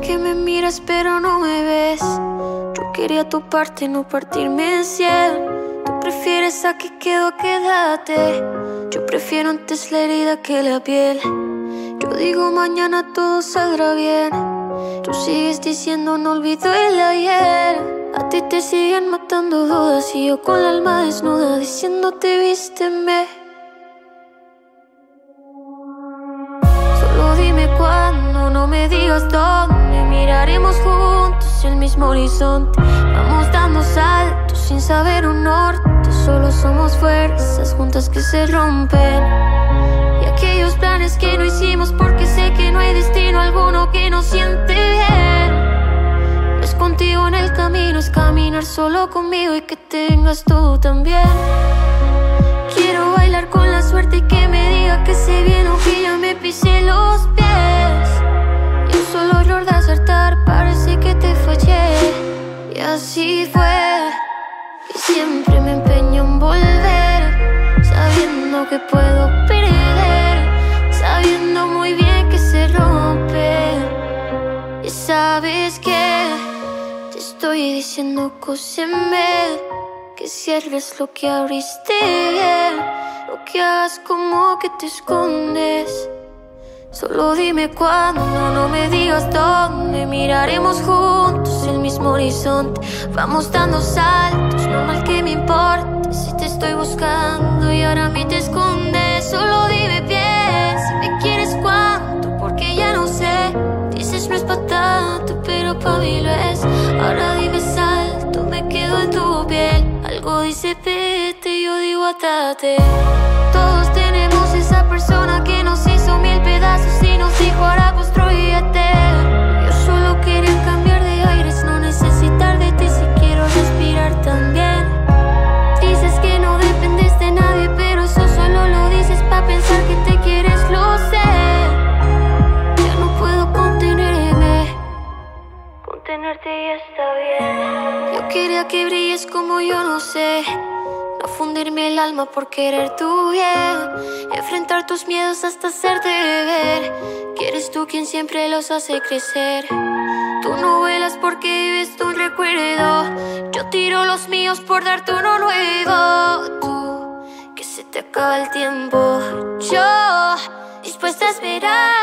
que me miras pero no me ves. Yo quería tu parte, no partirme en cien. Tú prefieres a que quedo, quédate. Yo prefiero antes la herida que la piel. Yo digo mañana todo saldrá bien. Tú sigues diciendo no olvido el ayer. A ti te siguen matando dudas y yo con el alma desnuda diciéndote vísteme. No me digas dónde Miraremos juntos el mismo horizonte. Vamos dando saltos sin saber un norte Solo somos fuerzas juntas que se rompen. Y aquellos planes que no hicimos Porque sé que no hay destino alguno que nos siente bien. Es contigo en el camino, es caminar solo conmigo Y que tengas tú también. Quiero bailar con la suerte y que me diga que se viene o que así fue. Y siempre me empeño en volver, sabiendo que puedo perder, sabiendo muy bien que se rompe. Y sabes que te estoy diciendo cóseme, que cierres lo que abriste, lo que hagas como que te escondes. Solo dime cuándo, no me digas dónde Miraremos juntos mismo horizonte. Vamos dando saltos, no mal que me importe Si te estoy buscando y ahora a mí te escondes Solo dime bien, si me quieres cuánto Porque ya no sé, dices no es pa' tanto Pero pa' mí lo es Ahora dime salto, me quedo en tu piel. Algo dice vete, yo digo atate Todos tenemos esa persona que nos hizo mil pedazos y ya está bien. Yo quería que brilles como yo no sé. No fundirme el alma por querer tu bien. Enfrentar tus miedos hasta hacerte ver. Que eres tú quien siempre los hace crecer. Tú no vuelas porque vives tu recuerdo. Yo tiro los míos por darte uno nuevo. Tú, que se te acaba el tiempo. Yo, dispuesta a esperar.